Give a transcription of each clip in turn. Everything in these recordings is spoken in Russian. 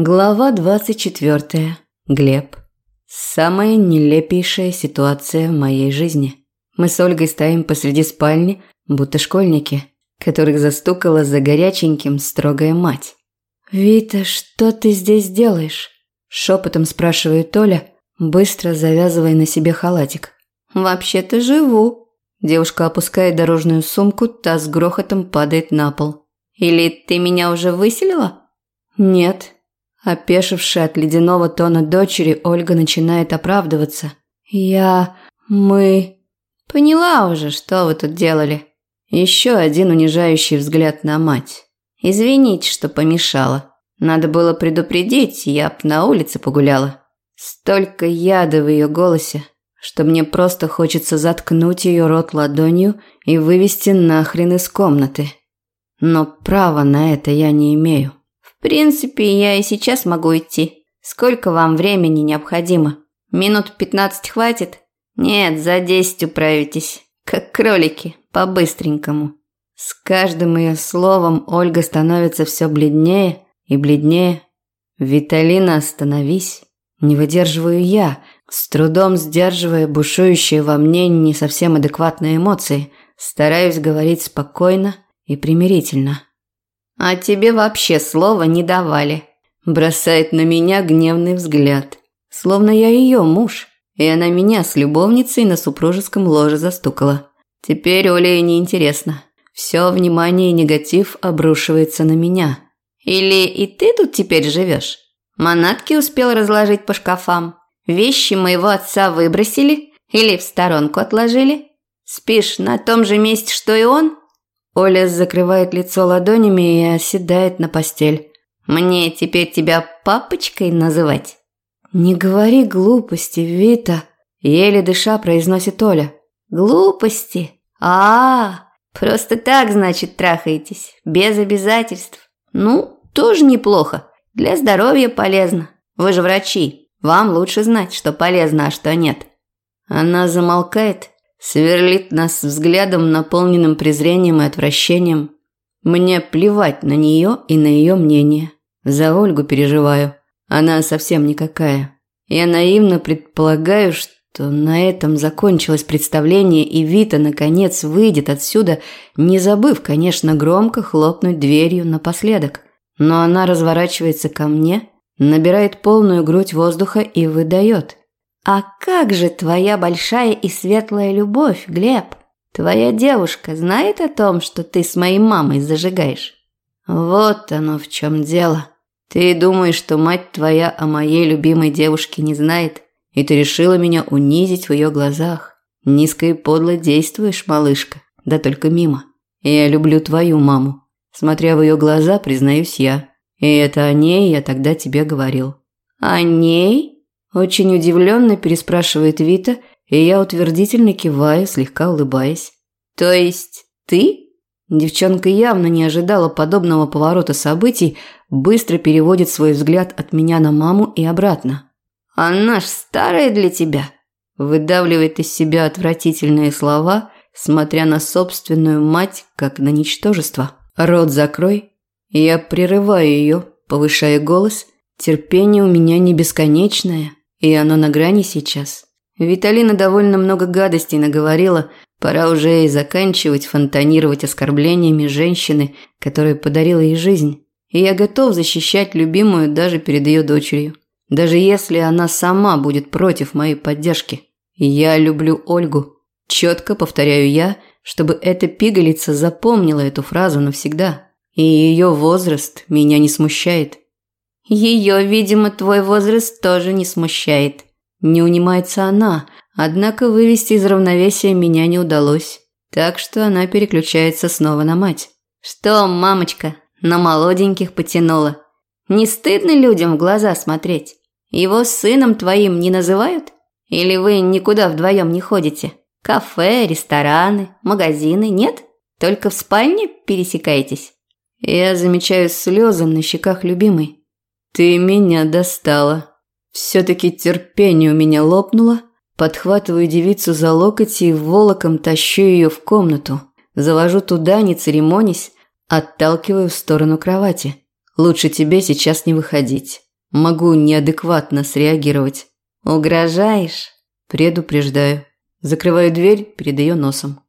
Глава 24. Глеб. Самая нелепейшая ситуация в моей жизни. Мы с Ольгой стоим посреди спальни, будто школьники, которых застукала за горяченьким строгая мать. «Вита, что ты здесь делаешь?» – шепотом спрашивает Оля, быстро завязывая на себе халатик. «Вообще-то живу». Девушка опускает дорожную сумку, та с грохотом падает на пол. «Или ты меня уже выселила?» «Нет». Опешившая от ледяного тона дочери, Ольга начинает оправдываться. «Я... мы...» «Поняла уже, что вы тут делали». Еще один унижающий взгляд на мать. «Извините, что помешала. Надо было предупредить, я б на улице погуляла». Столько яда в ее голосе, что мне просто хочется заткнуть ее рот ладонью и вывести нахрен из комнаты. Но права на это я не имею. В принципе, я и сейчас могу идти. Сколько вам времени необходимо? Минут пятнадцать хватит? Нет, за десять управитесь. Как кролики, по-быстренькому. С каждым ее словом Ольга становится все бледнее и бледнее. «Виталина, остановись!» Не выдерживаю я, с трудом сдерживая бушующие во мне не совсем адекватные эмоции, стараюсь говорить спокойно и примирительно. «А тебе вообще слова не давали», – бросает на меня гневный взгляд, словно я ее муж, и она меня с любовницей на супружеском ложе застукала. Теперь Оле неинтересно. Все внимание и негатив обрушивается на меня. «Или и ты тут теперь живешь?» Манатки успел разложить по шкафам. Вещи моего отца выбросили или в сторонку отложили. Спишь на том же месте, что и он? Оля закрывает лицо ладонями и оседает на постель. Мне теперь тебя папочкой называть? Не говори глупости, Вита, еле дыша произносит Оля. Глупости? А, -а, -а просто так, значит, трахаетесь, без обязательств. Ну, тоже неплохо. Для здоровья полезно. Вы же врачи. Вам лучше знать, что полезно, а что нет. Она замолкает, сверлит нас взглядом, наполненным презрением и отвращением. Мне плевать на нее и на ее мнение. За Ольгу переживаю. Она совсем никакая. Я наивно предполагаю, что на этом закончилось представление, и Вита, наконец, выйдет отсюда, не забыв, конечно, громко хлопнуть дверью напоследок. Но она разворачивается ко мне, набирает полную грудь воздуха и выдает. «А как же твоя большая и светлая любовь, Глеб? Твоя девушка знает о том, что ты с моей мамой зажигаешь?» «Вот оно в чем дело. Ты думаешь, что мать твоя о моей любимой девушке не знает, и ты решила меня унизить в ее глазах. Низко и подло действуешь, малышка, да только мимо. Я люблю твою маму, Смотря в ее глаза, признаюсь я. И это о ней я тогда тебе говорил. О ней? Очень удивленно переспрашивает Вита, и я утвердительно киваю, слегка улыбаясь. То есть ты? Девчонка явно не ожидала подобного поворота событий, быстро переводит свой взгляд от меня на маму и обратно. «Она ж старая для тебя», выдавливает из себя отвратительные слова, смотря на собственную мать, как на ничтожество. «Рот закрой». Я прерываю ее, повышая голос. Терпение у меня не бесконечное, и оно на грани сейчас. Виталина довольно много гадостей наговорила, пора уже и заканчивать фонтанировать оскорблениями женщины, которая подарила ей жизнь. И я готов защищать любимую даже перед ее дочерью. Даже если она сама будет против моей поддержки. Я люблю Ольгу. Четко повторяю я, чтобы эта пигалица запомнила эту фразу навсегда. И ее возраст меня не смущает. Ее, видимо, твой возраст тоже не смущает. Не унимается она, однако вывести из равновесия меня не удалось. Так что она переключается снова на мать. Что, мамочка, на молоденьких потянула? Не стыдно людям в глаза смотреть? Его сыном твоим не называют? Или вы никуда вдвоем не ходите? Кафе, рестораны, магазины нет? Только в спальне пересекаетесь? Я замечаю слезы на щеках любимой. Ты меня достала. Все-таки терпение у меня лопнуло. Подхватываю девицу за локоть и волоком тащу ее в комнату. Завожу туда, не церемонясь, отталкиваю в сторону кровати. Лучше тебе сейчас не выходить. Могу неадекватно среагировать. Угрожаешь? Предупреждаю. Закрываю дверь перед ее носом.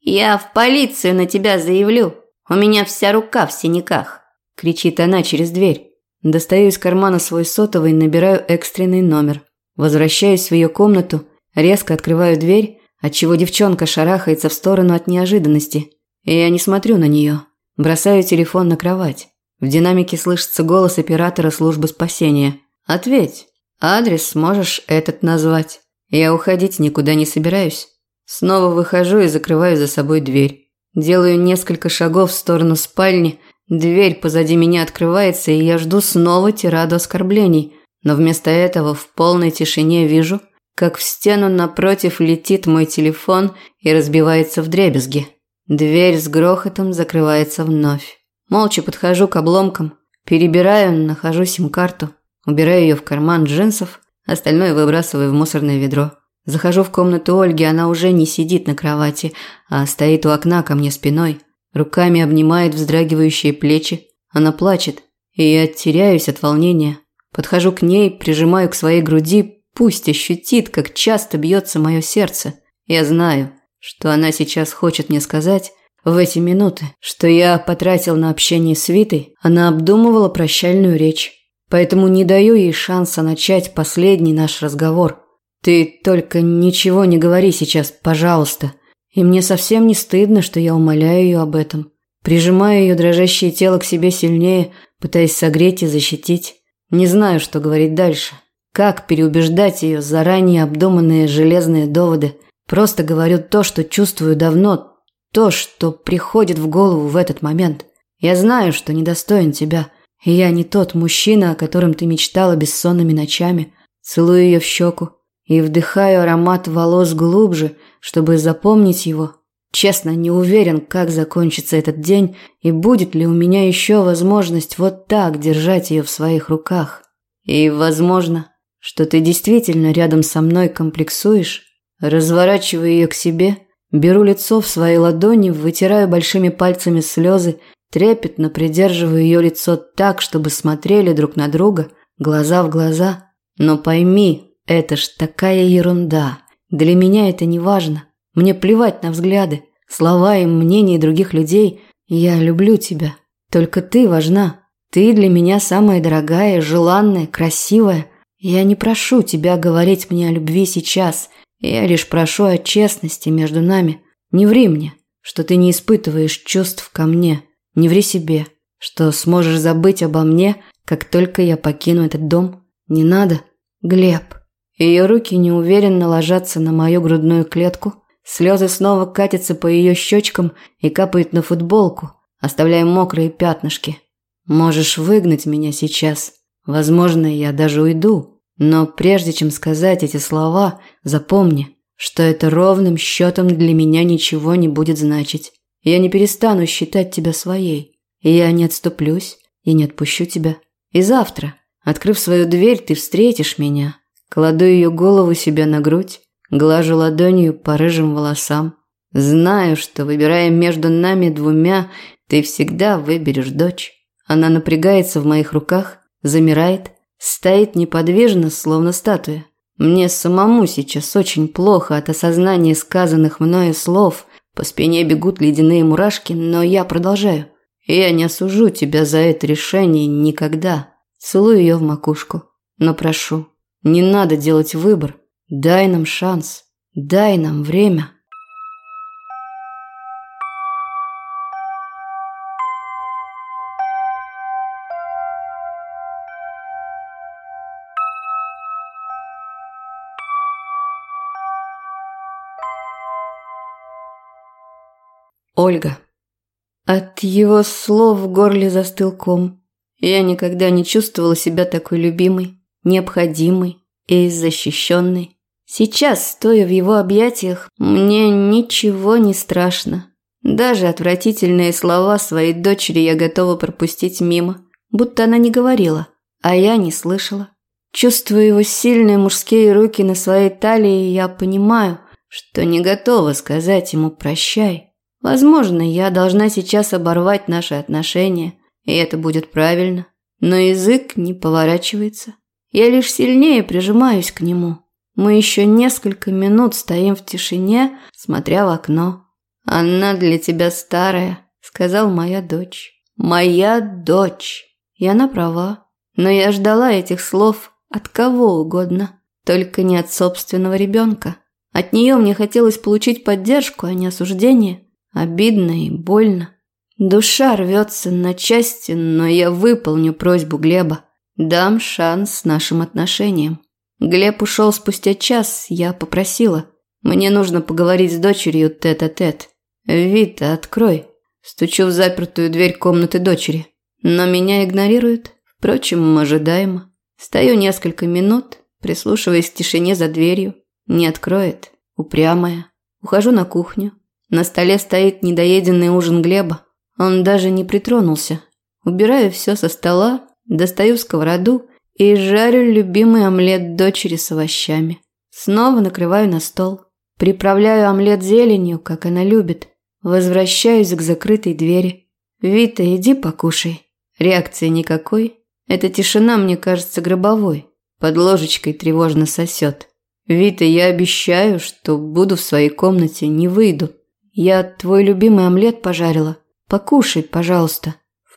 Я в полицию на тебя заявлю. У меня вся рука в синяках. Кричит она через дверь. Достаю из кармана свой сотовый и набираю экстренный номер. Возвращаюсь в ее комнату, резко открываю дверь, отчего девчонка шарахается в сторону от неожиданности. И я не смотрю на нее. Бросаю телефон на кровать. В динамике слышится голос оператора службы спасения. «Ответь. Адрес можешь этот назвать. Я уходить никуда не собираюсь». Снова выхожу и закрываю за собой дверь. Делаю несколько шагов в сторону спальни. Дверь позади меня открывается, и я жду снова тираду оскорблений. Но вместо этого в полной тишине вижу, как в стену напротив летит мой телефон и разбивается в дребезги. Дверь с грохотом закрывается вновь. Молча подхожу к обломкам, перебираю, нахожу сим-карту, убираю ее в карман джинсов, остальное выбрасываю в мусорное ведро. Захожу в комнату Ольги, она уже не сидит на кровати, а стоит у окна ко мне спиной, руками обнимает вздрагивающие плечи. Она плачет, и я теряюсь от волнения. Подхожу к ней, прижимаю к своей груди, пусть ощутит, как часто бьется мое сердце. Я знаю, что она сейчас хочет мне сказать, в эти минуты, что я потратил на общение с Витой, она обдумывала прощальную речь. Поэтому не даю ей шанса начать последний наш разговор. Ты только ничего не говори сейчас, пожалуйста. И мне совсем не стыдно, что я умоляю ее об этом. Прижимаю ее дрожащее тело к себе сильнее, пытаясь согреть и защитить. Не знаю, что говорить дальше. Как переубеждать ее заранее обдуманные железные доводы. Просто говорю то, что чувствую давно, то, что приходит в голову в этот момент. Я знаю, что недостоин тебя, и я не тот мужчина, о котором ты мечтала бессонными ночами. Целую ее в щеку и вдыхаю аромат волос глубже, чтобы запомнить его. Честно, не уверен, как закончится этот день и будет ли у меня еще возможность вот так держать ее в своих руках. И, возможно, что ты действительно рядом со мной комплексуешь, Разворачиваю ее к себе, беру лицо в свои ладони, вытираю большими пальцами слезы, трепетно придерживаю ее лицо так, чтобы смотрели друг на друга, глаза в глаза. Но пойми, это ж такая ерунда. Для меня это не важно. Мне плевать на взгляды, слова и мнения других людей. Я люблю тебя. Только ты важна. Ты для меня самая дорогая, желанная, красивая. Я не прошу тебя говорить мне о любви сейчас – я лишь прошу о честности между нами. Не ври мне, что ты не испытываешь чувств ко мне. Не ври себе, что сможешь забыть обо мне, как только я покину этот дом. Не надо, Глеб. Ее руки неуверенно ложатся на мою грудную клетку. Слезы снова катятся по ее щечкам и капают на футболку, оставляя мокрые пятнышки. Можешь выгнать меня сейчас. Возможно, я даже уйду. Но прежде чем сказать эти слова, запомни, что это ровным счетом для меня ничего не будет значить. Я не перестану считать тебя своей. Я не отступлюсь и не отпущу тебя. И завтра, открыв свою дверь, ты встретишь меня. Кладу ее голову себе на грудь, глажу ладонью по рыжим волосам. Знаю, что, выбирая между нами двумя, ты всегда выберешь дочь. Она напрягается в моих руках, замирает, Стоит неподвижно, словно статуя. Мне самому сейчас очень плохо от осознания сказанных мною слов. По спине бегут ледяные мурашки, но я продолжаю. Я не осужу тебя за это решение никогда. Целую ее в макушку. Но прошу, не надо делать выбор. Дай нам шанс. Дай нам время. Ольга. От его слов в горле застыл ком. Я никогда не чувствовала себя такой любимой, необходимой и защищенной. Сейчас, стоя в его объятиях, мне ничего не страшно. Даже отвратительные слова своей дочери я готова пропустить мимо, будто она не говорила, а я не слышала. Чувствуя его сильные мужские руки на своей талии, я понимаю, что не готова сказать ему «прощай». Возможно, я должна сейчас оборвать наши отношения, и это будет правильно. но язык не поворачивается. Я лишь сильнее прижимаюсь к нему. Мы еще несколько минут стоим в тишине, смотря в окно. «Она для тебя старая», — сказал моя дочь. «Моя дочь». И она права. Но я ждала этих слов от кого угодно, только не от собственного ребенка. От нее мне хотелось получить поддержку, а не осуждение. Обидно и больно. Душа рвется на части, но я выполню просьбу Глеба. Дам шанс нашим отношениям. Глеб ушел спустя час, я попросила. Мне нужно поговорить с дочерью тет-а-тет. -тет. Вита, открой. Стучу в запертую дверь комнаты дочери. Но меня игнорируют. Впрочем, ожидаемо. Стою несколько минут, прислушиваясь к тишине за дверью. Не откроет. Упрямая. Ухожу на кухню. На столе стоит недоеденный ужин Глеба. Он даже не притронулся. Убираю все со стола, достаю сковороду и жарю любимый омлет дочери с овощами. Снова накрываю на стол. Приправляю омлет зеленью, как она любит. Возвращаюсь к закрытой двери. «Вита, иди покушай». Реакции никакой. Эта тишина мне кажется гробовой. Под ложечкой тревожно сосет. «Вита, я обещаю, что буду в своей комнате, не выйду. Я твой любимый омлет пожарила. Покушай, пожалуйста».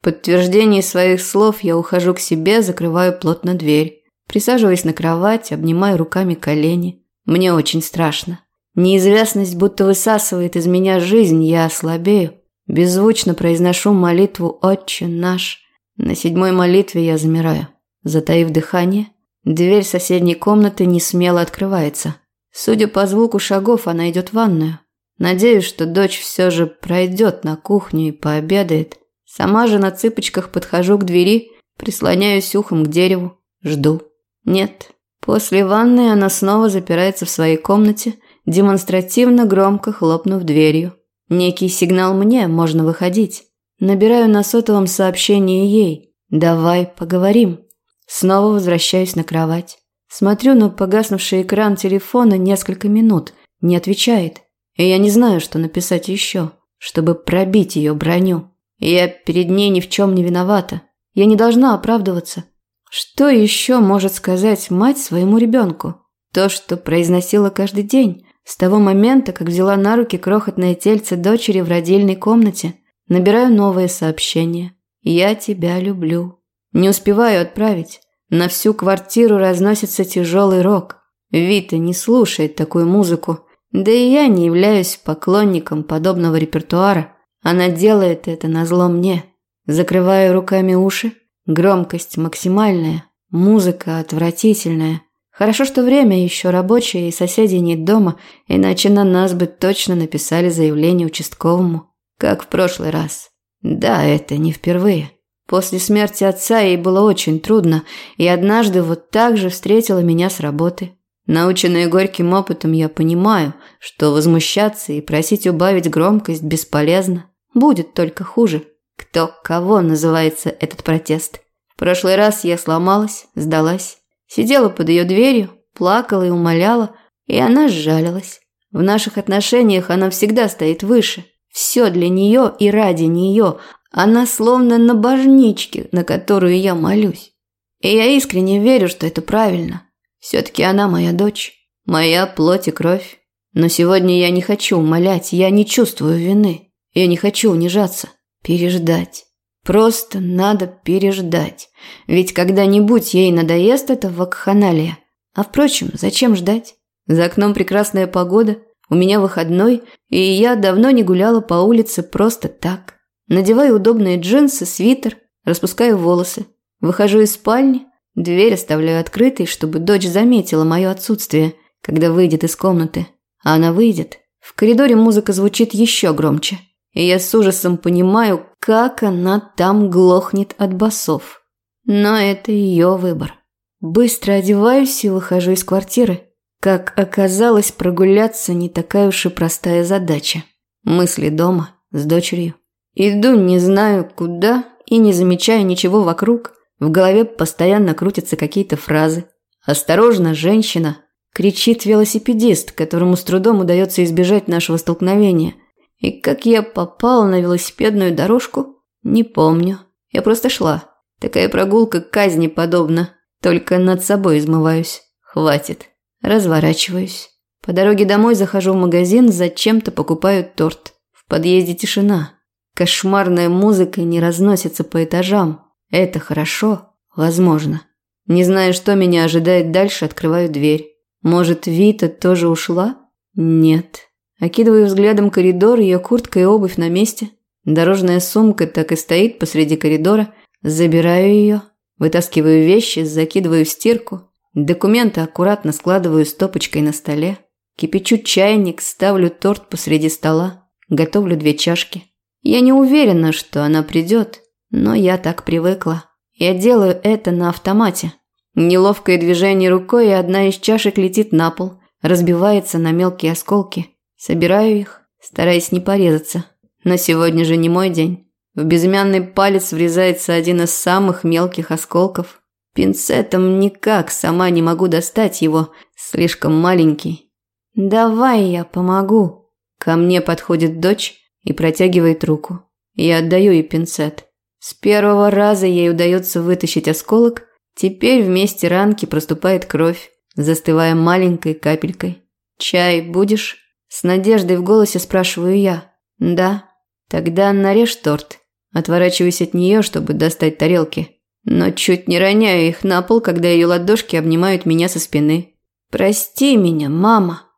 В подтверждении своих слов я ухожу к себе, закрываю плотно дверь. Присаживаясь на кровать, обнимаю руками колени. Мне очень страшно. Неизвестность будто высасывает из меня жизнь, я слабею. Беззвучно произношу молитву «Отче наш». На седьмой молитве я замираю. Затаив дыхание, дверь соседней комнаты не смело открывается. Судя по звуку шагов, она идет в ванную. Надеюсь, что дочь все же пройдет на кухню и пообедает. Сама же на цыпочках подхожу к двери, прислоняюсь ухом к дереву, жду. Нет. После ванны она снова запирается в своей комнате, демонстративно громко хлопнув дверью. Некий сигнал мне, можно выходить. Набираю на сотовом сообщение ей. «Давай поговорим». Снова возвращаюсь на кровать. Смотрю на погаснувший экран телефона несколько минут. Не отвечает. И я не знаю, что написать еще, чтобы пробить ее броню. Я перед ней ни в чем не виновата. Я не должна оправдываться. Что еще может сказать мать своему ребенку? То, что произносила каждый день, с того момента, как взяла на руки крохотное тельце дочери в родильной комнате. Набираю новое сообщение. «Я тебя люблю». Не успеваю отправить. На всю квартиру разносится тяжелый рок. Вита не слушает такую музыку. Да и я не являюсь поклонником подобного репертуара. Она делает это на зло мне. Закрываю руками уши. Громкость максимальная. Музыка отвратительная. Хорошо, что время еще рабочее и соседей нет дома, иначе на нас бы точно написали заявление участковому. Как в прошлый раз. Да, это не впервые. После смерти отца ей было очень трудно, и однажды вот так же встретила меня с работы. Наученная горьким опытом, я понимаю, что возмущаться и просить убавить громкость бесполезно. Будет только хуже. Кто кого называется этот протест. В прошлый раз я сломалась, сдалась. Сидела под ее дверью, плакала и умоляла, и она сжалилась. В наших отношениях она всегда стоит выше, все для нее и ради нее. Она словно на божничке, на которую я молюсь. И я искренне верю, что это правильно. Все-таки она моя дочь, моя плоть и кровь. Но сегодня я не хочу умолять, я не чувствую вины. Я не хочу унижаться, переждать. Просто надо переждать. Ведь когда-нибудь ей надоест эта вакханалия. А впрочем, зачем ждать? За окном прекрасная погода – у меня выходной, и я давно не гуляла по улице просто так. Надеваю удобные джинсы, свитер, распускаю волосы. Выхожу из спальни, дверь оставляю открытой, чтобы дочь заметила мое отсутствие, когда выйдет из комнаты. А она выйдет. В коридоре музыка звучит еще громче. И я с ужасом понимаю, как она там глохнет от басов. Но это ее выбор. Быстро одеваюсь и выхожу из квартиры. Как оказалось, прогуляться не такая уж и простая задача. Мысли дома, с дочерью. Иду не знаю куда и не замечая ничего вокруг. В голове постоянно крутятся какие-то фразы. «Осторожно, женщина!» – кричит велосипедист, которому с трудом удается избежать нашего столкновения. И как я попала на велосипедную дорожку, не помню. Я просто шла. Такая прогулка казни подобна. Только над собой измываюсь. Хватит. Разворачиваюсь. По дороге домой захожу в магазин, зачем-то покупаю торт. В подъезде тишина. Кошмарная музыка не разносится по этажам. Это хорошо? Возможно. Не знаю, что меня ожидает дальше, открываю дверь. Может, Вита тоже ушла? Нет. Окидываю взглядом коридор, ее куртка и обувь на месте. Дорожная сумка так и стоит посреди коридора. Забираю ее, вытаскиваю вещи, закидываю в стирку. Документы аккуратно складываю стопочкой на столе. Кипячу чайник, ставлю торт посреди стола. Готовлю две чашки. Я не уверена, что она придет, но я так привыкла. Я делаю это на автомате. Неловкое движение рукой, и одна из чашек летит на пол, разбивается на мелкие осколки. Собираю их, стараясь не порезаться. Но сегодня же не мой день. В безымянный палец врезается один из самых мелких осколков. Пинцетом никак сама не могу достать его, слишком маленький. «Давай я помогу». Ко мне подходит дочь и протягивает руку. Я отдаю ей пинцет. С первого раза ей удается вытащить осколок, теперь вместе ранки проступает кровь, застывая маленькой капелькой. «Чай будешь?» С надеждой в голосе спрашиваю я. «Да». «Тогда нарежь торт». Отворачиваюсь от нее, чтобы достать тарелки. Но чуть не роняю их на пол, когда ее ладошки обнимают меня со спины. «Прости меня, мама».